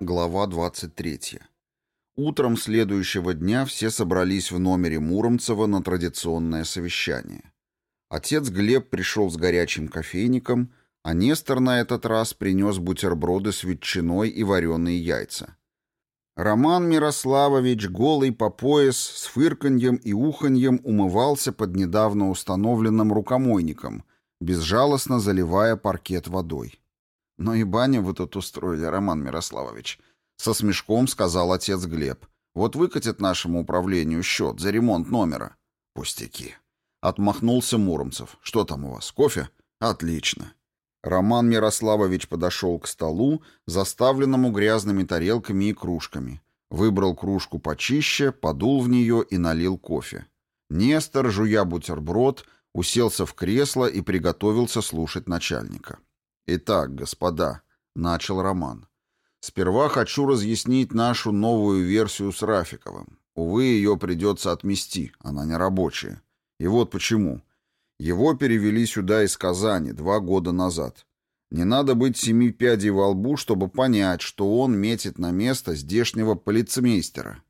Глава 23. Утром следующего дня все собрались в номере Муромцева на традиционное совещание. Отец Глеб пришел с горячим кофейником, а Нестор на этот раз принес бутерброды с ветчиной и вареные яйца. Роман Мирославович, голый по пояс, с фырканьем и уханьем умывался под недавно установленным рукомойником, безжалостно заливая паркет водой. «Но и баню вы тут устроили, Роман Мирославович», — со смешком сказал отец Глеб. «Вот выкатит нашему управлению счет за ремонт номера». «Пустяки». Отмахнулся Муромцев. «Что там у вас, кофе?» «Отлично». Роман Мирославович подошел к столу, заставленному грязными тарелками и кружками. Выбрал кружку почище, подул в нее и налил кофе. Нестор, жуя бутерброд, уселся в кресло и приготовился слушать начальника. «Итак, господа», — начал Роман, — «сперва хочу разъяснить нашу новую версию с Рафиковым. Увы, ее придется отмести, она не рабочая. И вот почему. Его перевели сюда из Казани два года назад. Не надо быть семи пядей во лбу, чтобы понять, что он метит на место здешнего полицмейстера.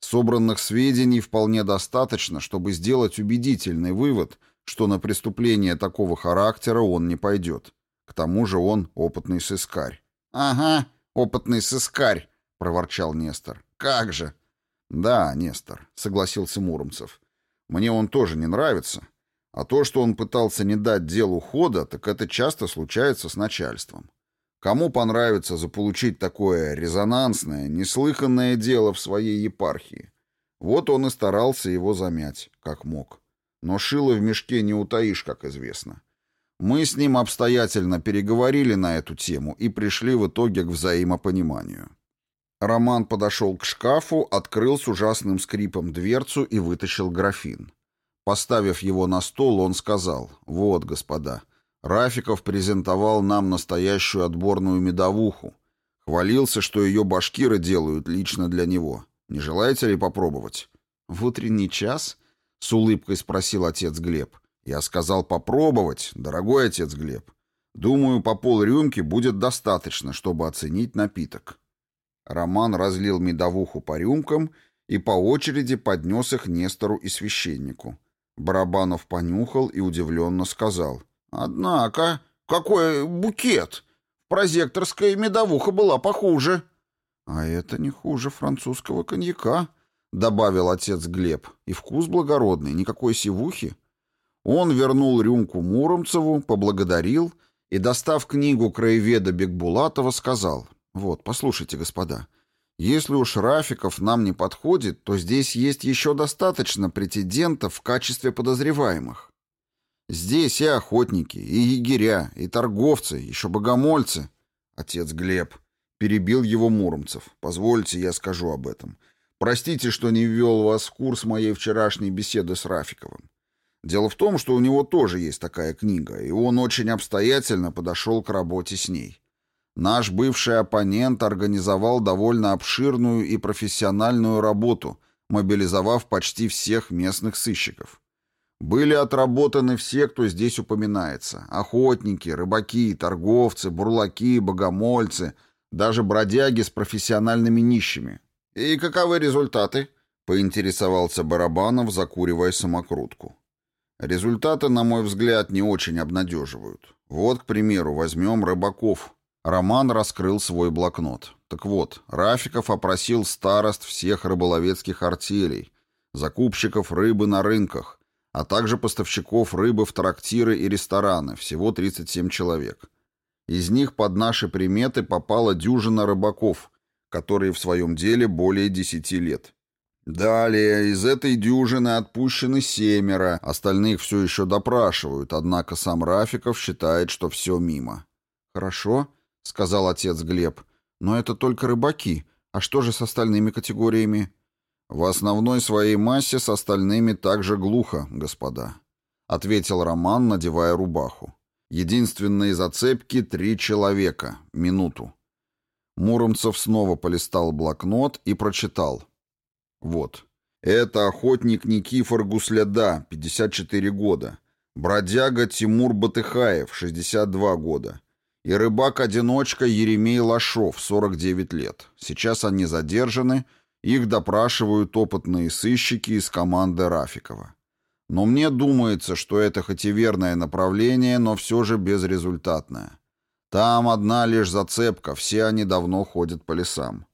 Собранных сведений вполне достаточно, чтобы сделать убедительный вывод, что на преступление такого характера он не пойдет. К тому же он опытный сыскарь. «Ага, опытный сыскарь», — проворчал Нестор. «Как же!» «Да, Нестор», — согласился Муромцев. «Мне он тоже не нравится. А то, что он пытался не дать делу хода, так это часто случается с начальством. Кому понравится заполучить такое резонансное, неслыханное дело в своей епархии? Вот он и старался его замять, как мог. Но шило в мешке не утаишь, как известно. Мы с ним обстоятельно переговорили на эту тему и пришли в итоге к взаимопониманию. Роман подошел к шкафу, открыл с ужасным скрипом дверцу и вытащил графин. Поставив его на стол, он сказал, «Вот, господа, Рафиков презентовал нам настоящую отборную медовуху. Хвалился, что ее башкиры делают лично для него. Не желаете ли попробовать?» «В утренний час?» — с улыбкой спросил отец Глеб. — я сказал попробовать, дорогой отец Глеб. Думаю, по пол рюмки будет достаточно, чтобы оценить напиток. Роман разлил медовуху по рюмкам и по очереди поднес их Нестору и священнику. Барабанов понюхал и удивленно сказал. «Однако, какой букет! Прозекторская медовуха была похуже!» «А это не хуже французского коньяка», — добавил отец Глеб. «И вкус благородный, никакой сивухи. Он вернул рюмку Муромцеву, поблагодарил и, достав книгу краеведа Бекбулатова, сказал, «Вот, послушайте, господа, если уж Рафиков нам не подходит, то здесь есть еще достаточно претендентов в качестве подозреваемых. Здесь и охотники, и егеря, и торговцы, еще богомольцы». Отец Глеб перебил его Муромцев. «Позвольте, я скажу об этом. Простите, что не ввел вас в курс моей вчерашней беседы с Рафиковым. Дело в том, что у него тоже есть такая книга, и он очень обстоятельно подошел к работе с ней. Наш бывший оппонент организовал довольно обширную и профессиональную работу, мобилизовав почти всех местных сыщиков. Были отработаны все, кто здесь упоминается. Охотники, рыбаки, торговцы, бурлаки, богомольцы, даже бродяги с профессиональными нищими. «И каковы результаты?» — поинтересовался Барабанов, закуривая самокрутку. Результаты, на мой взгляд, не очень обнадеживают. Вот, к примеру, возьмем рыбаков. Роман раскрыл свой блокнот. Так вот, Рафиков опросил старост всех рыболовецких артелей, закупщиков рыбы на рынках, а также поставщиков рыбы в трактиры и рестораны, всего 37 человек. Из них под наши приметы попала дюжина рыбаков, которые в своем деле более 10 лет. Далее из этой дюжины отпущены семеро, остальных все еще допрашивают, однако сам Рафиков считает, что все мимо. «Хорошо», — сказал отец Глеб, — «но это только рыбаки. А что же с остальными категориями?» «В основной своей массе с остальными также глухо, господа», — ответил Роман, надевая рубаху. «Единственные зацепки — три человека. Минуту». Муромцев снова полистал блокнот и прочитал — вот. Это охотник Никифор Гусляда, 54 года. Бродяга Тимур Батыхаев, 62 года. И рыбак-одиночка Еремей Лашов, 49 лет. Сейчас они задержаны, их допрашивают опытные сыщики из команды Рафикова. Но мне думается, что это хоть и верное направление, но все же безрезультатное. Там одна лишь зацепка, все они давно ходят по лесам.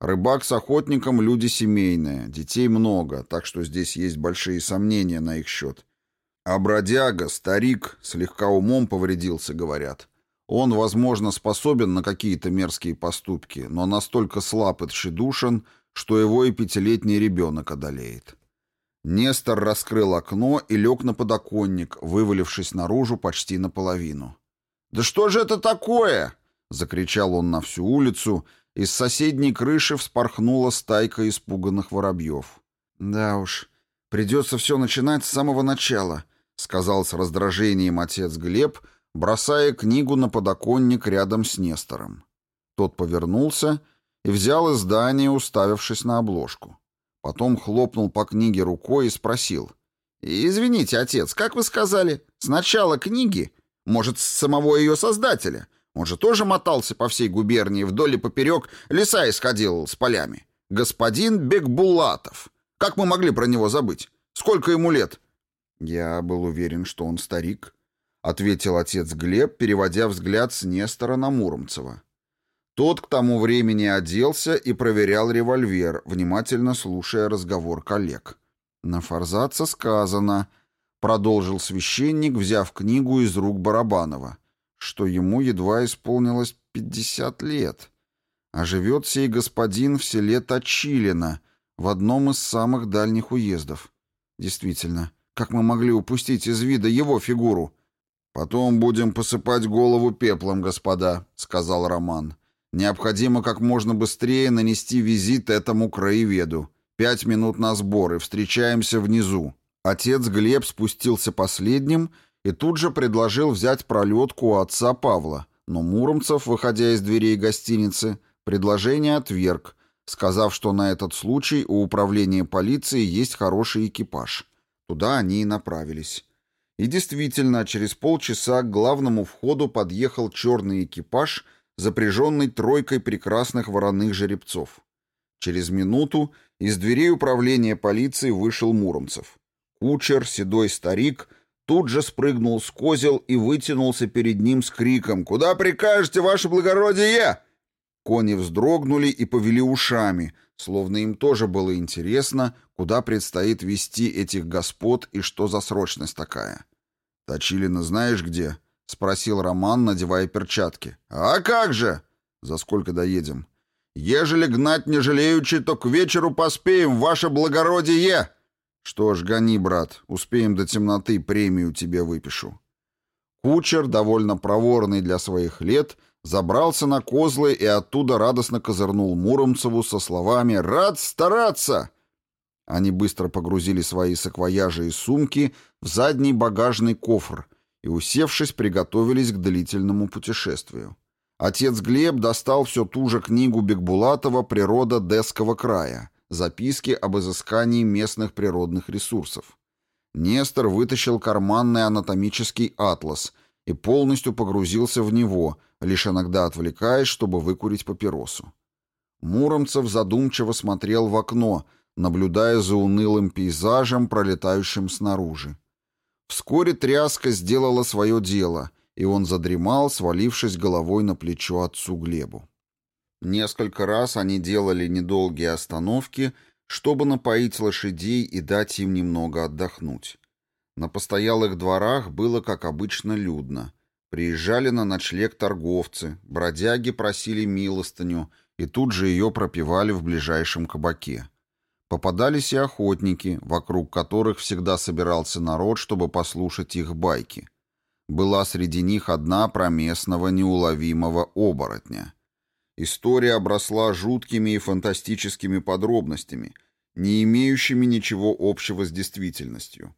Рыбак с охотником — люди семейные, детей много, так что здесь есть большие сомнения на их счет. А бродяга, старик, слегка умом повредился, говорят. Он, возможно, способен на какие-то мерзкие поступки, но настолько слаб и тщедушен, что его и пятилетний ребенок одолеет. Нестор раскрыл окно и лег на подоконник, вывалившись наружу почти наполовину. «Да что же это такое?» — закричал он на всю улицу — из соседней крыши вспорхнула стайка испуганных воробьев. «Да уж, придется все начинать с самого начала», — сказал с раздражением отец Глеб, бросая книгу на подоконник рядом с Нестором. Тот повернулся и взял издание, уставившись на обложку. Потом хлопнул по книге рукой и спросил. «Извините, отец, как вы сказали, сначала книги, может, с самого ее создателя?» Он же тоже мотался по всей губернии, вдоль и поперек, леса исходил с полями. Господин Бекбулатов. Как мы могли про него забыть? Сколько ему лет? Я был уверен, что он старик, ответил отец Глеб, переводя взгляд с Нестора на Муромцева. Тот к тому времени оделся и проверял револьвер, внимательно слушая разговор коллег. На форзаца сказано, продолжил священник, взяв книгу из рук Барабанова что ему едва исполнилось 50 лет, а живет сей господин в селе Точилино, в одном из самых дальних уездов. Действительно, как мы могли упустить из вида его фигуру? «Потом будем посыпать голову пеплом, господа», — сказал Роман. «Необходимо как можно быстрее нанести визит этому краеведу. Пять минут на сборы, встречаемся внизу». Отец Глеб спустился последним — и тут же предложил взять пролетку у отца Павла, но Муромцев, выходя из дверей гостиницы, предложение отверг, сказав, что на этот случай у управления полиции есть хороший экипаж. Туда они и направились. И действительно, через полчаса к главному входу подъехал черный экипаж, запряженный тройкой прекрасных вороных жеребцов. Через минуту из дверей управления полиции вышел Муромцев. Кучер, седой старик — тут же спрыгнул с козел и вытянулся перед ним с криком «Куда прикажете, ваше благородие?» Кони вздрогнули и повели ушами, словно им тоже было интересно, куда предстоит вести этих господ и что за срочность такая. «Точилина знаешь где?» — спросил Роман, надевая перчатки. «А как же?» «За сколько доедем?» «Ежели гнать не жалеючи, то к вечеру поспеем, ваше благородие!» «Что ж, гони, брат, успеем до темноты, премию тебе выпишу». Кучер, довольно проворный для своих лет, забрался на козлы и оттуда радостно козырнул Муромцеву со словами «Рад стараться!». Они быстро погрузили свои саквояжи и сумки в задний багажный кофр и, усевшись, приготовились к длительному путешествию. Отец Глеб достал все ту же книгу Бекбулатова «Природа Десского края», записки об изыскании местных природных ресурсов. Нестор вытащил карманный анатомический атлас и полностью погрузился в него, лишь иногда отвлекаясь, чтобы выкурить папиросу. Муромцев задумчиво смотрел в окно, наблюдая за унылым пейзажем, пролетающим снаружи. Вскоре тряска сделала свое дело, и он задремал, свалившись головой на плечо отцу Глебу. Несколько раз они делали недолгие остановки, чтобы напоить лошадей и дать им немного отдохнуть. На постоялых дворах было, как обычно, людно. Приезжали на ночлег торговцы, бродяги просили милостыню и тут же ее пропивали в ближайшем кабаке. Попадались и охотники, вокруг которых всегда собирался народ, чтобы послушать их байки. Была среди них одна про местного неуловимого оборотня — История обросла жуткими и фантастическими подробностями, не имеющими ничего общего с действительностью.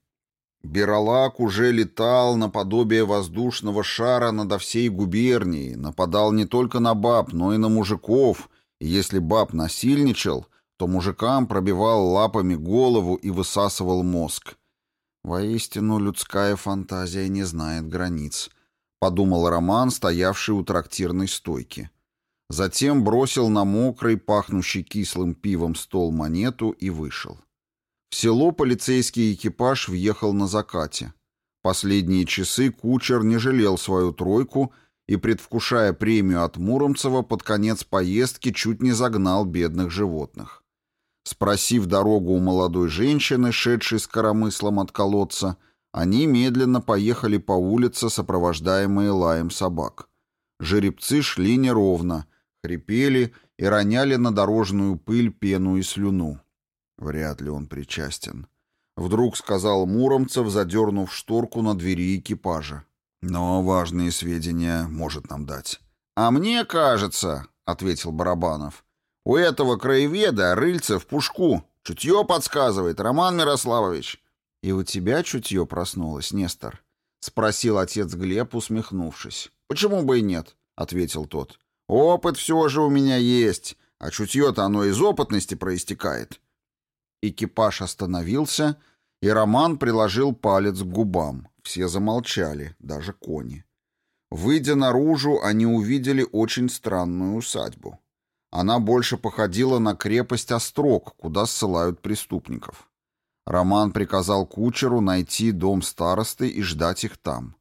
Бералак уже летал наподобие воздушного шара над всей губернией, нападал не только на баб, но и на мужиков, и если баб насильничал, то мужикам пробивал лапами голову и высасывал мозг. «Воистину, людская фантазия не знает границ», — подумал Роман, стоявший у трактирной стойки. Затем бросил на мокрый, пахнущий кислым пивом стол монету и вышел. В село полицейский экипаж въехал на закате. Последние часы кучер не жалел свою тройку и, предвкушая премию от Муромцева, под конец поездки чуть не загнал бедных животных. Спросив дорогу у молодой женщины, шедшей с коромыслом от колодца, они медленно поехали по улице, сопровождаемые лаем собак. Жеребцы шли неровно — хрипели и роняли на дорожную пыль пену и слюну. Вряд ли он причастен. Вдруг сказал Муромцев, задернув шторку на двери экипажа. Но важные сведения может нам дать. «А мне кажется», — ответил Барабанов, — «у этого краеведа рыльце в пушку. Чутье подсказывает, Роман Мирославович». «И у тебя чутье проснулось, Нестор?» — спросил отец Глеб, усмехнувшись. «Почему бы и нет?» — ответил тот. Опыт все же у меня есть, а чутье-то оно из опытности проистекает. Экипаж остановился, и Роман приложил палец к губам. Все замолчали, даже кони. Выйдя наружу, они увидели очень странную усадьбу. Она больше походила на крепость Острог, куда ссылают преступников. Роман приказал кучеру найти дом старосты и ждать их там.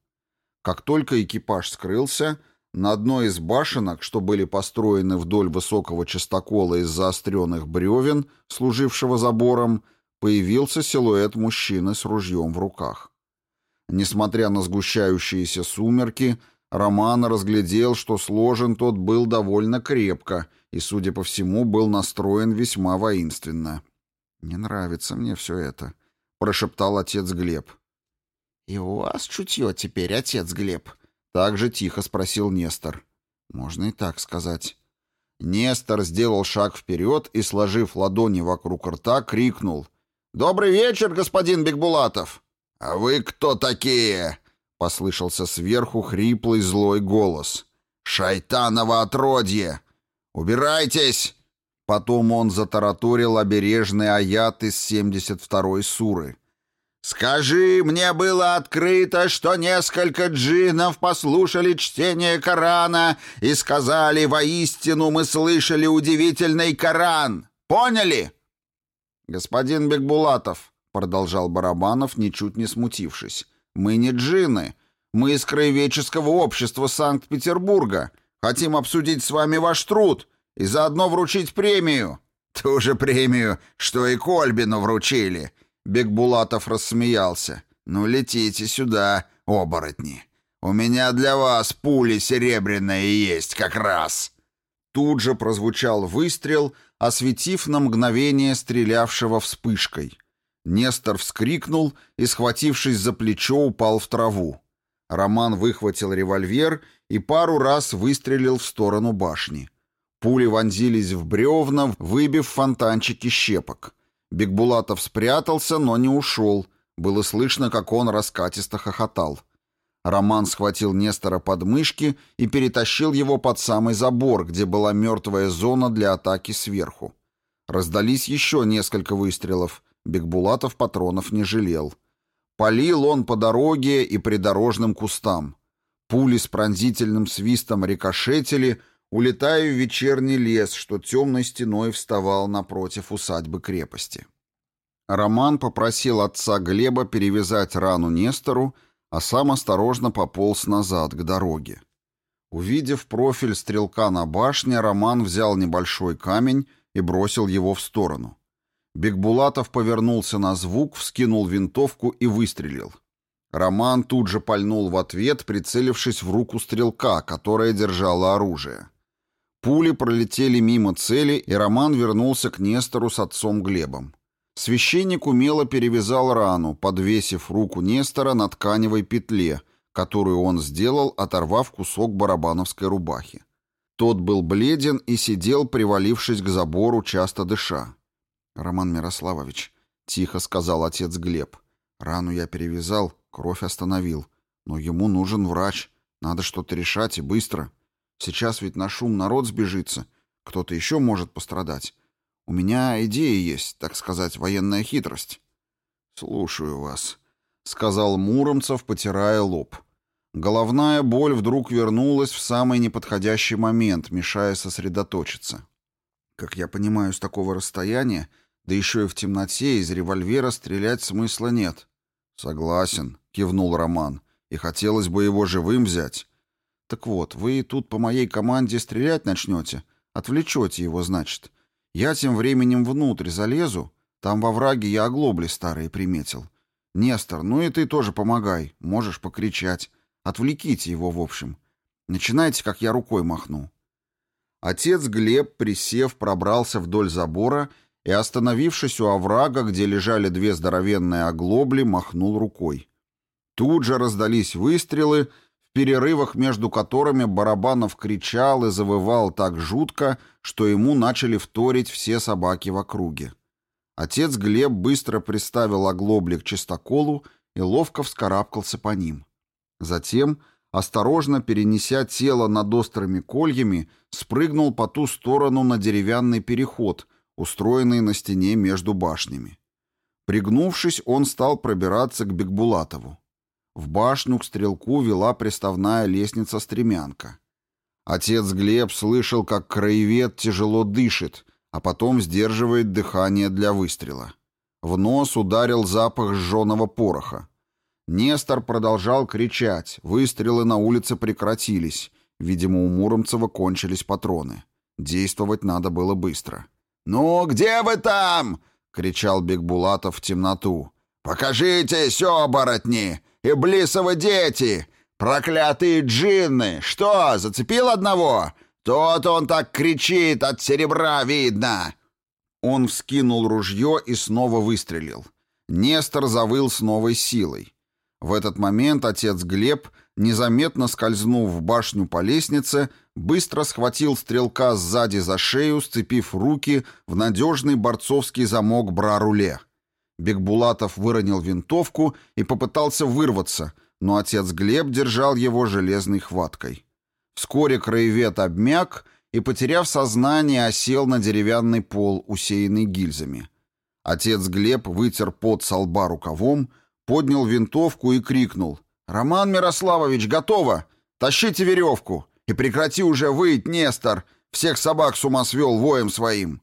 Как только экипаж скрылся, на одной из башенок, что были построены вдоль высокого частокола из заостренных бревен, служившего забором, появился силуэт мужчины с ружьем в руках. Несмотря на сгущающиеся сумерки, Роман разглядел, что сложен тот был довольно крепко и, судя по всему, был настроен весьма воинственно. «Не нравится мне все это», — прошептал отец Глеб. «И у вас чутье теперь, отец Глеб», так же тихо спросил Нестор. Можно и так сказать. Нестор сделал шаг вперед и, сложив ладони вокруг рта, крикнул. «Добрый вечер, господин Бекбулатов!» «А вы кто такие?» — послышался сверху хриплый злой голос. «Шайтаново отродье! Убирайтесь!» Потом он затараторил обережный аят из 72-й суры. «Скажи, мне было открыто, что несколько джинов послушали чтение Корана и сказали, воистину мы слышали удивительный Коран. Поняли?» «Господин Бекбулатов», — продолжал Барабанов, ничуть не смутившись, — «мы не джины. Мы из краеведческого общества Санкт-Петербурга. Хотим обсудить с вами ваш труд и заодно вручить премию». «Ту же премию, что и Кольбину вручили», Бекбулатов рассмеялся. «Ну, летите сюда, оборотни. У меня для вас пули серебряные есть как раз». Тут же прозвучал выстрел, осветив на мгновение стрелявшего вспышкой. Нестор вскрикнул и, схватившись за плечо, упал в траву. Роман выхватил револьвер и пару раз выстрелил в сторону башни. Пули вонзились в бревна, выбив фонтанчики щепок. Бигбулатов спрятался, но не ушел. Было слышно, как он раскатисто хохотал. Роман схватил Нестора под мышки и перетащил его под самый забор, где была мертвая зона для атаки сверху. Раздались еще несколько выстрелов. Бекбулатов патронов не жалел. Полил он по дороге и придорожным кустам. Пули с пронзительным свистом рикошетили, улетаю в вечерний лес, что темной стеной вставал напротив усадьбы крепости. Роман попросил отца Глеба перевязать рану Нестору, а сам осторожно пополз назад, к дороге. Увидев профиль стрелка на башне, Роман взял небольшой камень и бросил его в сторону. Бекбулатов повернулся на звук, вскинул винтовку и выстрелил. Роман тут же пальнул в ответ, прицелившись в руку стрелка, которая держала оружие. Пули пролетели мимо цели, и Роман вернулся к Нестору с отцом Глебом. Священник умело перевязал рану, подвесив руку Нестора на тканевой петле, которую он сделал, оторвав кусок барабановской рубахи. Тот был бледен и сидел, привалившись к забору, часто дыша. «Роман Мирославович», — тихо сказал отец Глеб, — «рану я перевязал, кровь остановил, но ему нужен врач, надо что-то решать и быстро». Сейчас ведь на шум народ сбежится. Кто-то еще может пострадать. У меня идея есть, так сказать, военная хитрость. Слушаю вас, сказал Муромцев, потирая лоб. Головная боль вдруг вернулась в самый неподходящий момент, мешая сосредоточиться. Как я понимаю, с такого расстояния, да еще и в темноте, из револьвера стрелять смысла нет. Согласен, кивнул Роман. И хотелось бы его живым взять. Так вот, вы тут по моей команде стрелять начнете. Отвлечете его, значит. Я тем временем внутрь залезу. Там во враге я оглобли старые приметил. Нестор, ну и ты тоже помогай. Можешь покричать. Отвлеките его, в общем. Начинайте, как я рукой махну. Отец Глеб, присев, пробрался вдоль забора и, остановившись у оврага, где лежали две здоровенные оглобли, махнул рукой. Тут же раздались выстрелы — перерывах между которыми Барабанов кричал и завывал так жутко, что ему начали вторить все собаки в округе. Отец Глеб быстро приставил оглобли к чистоколу и ловко вскарабкался по ним. Затем, осторожно перенеся тело над острыми кольями, спрыгнул по ту сторону на деревянный переход, устроенный на стене между башнями. Пригнувшись, он стал пробираться к Бекбулатову. В башню к стрелку вела приставная лестница-стремянка. Отец Глеб слышал, как краевед тяжело дышит, а потом сдерживает дыхание для выстрела. В нос ударил запах сжженного пороха. Нестор продолжал кричать, выстрелы на улице прекратились, видимо, у Муромцева кончились патроны. Действовать надо было быстро. «Ну, где вы там?» — кричал Бекбулатов в темноту. «Покажитесь, оборотни! Иблисовы дети! Проклятые джинны! Что, зацепил одного? Тот он так кричит, от серебра видно!» Он вскинул ружье и снова выстрелил. Нестор завыл с новой силой. В этот момент отец Глеб, незаметно скользнув в башню по лестнице, быстро схватил стрелка сзади за шею, сцепив руки в надежный борцовский замок Браруле. руле Бекбулатов выронил винтовку и попытался вырваться, но отец Глеб держал его железной хваткой. Вскоре краевед обмяк и, потеряв сознание, осел на деревянный пол, усеянный гильзами. Отец Глеб вытер пот со лба рукавом, поднял винтовку и крикнул. «Роман Мирославович, готово! Тащите веревку! И прекрати уже выть, Нестор! Всех собак с ума свел воем своим!»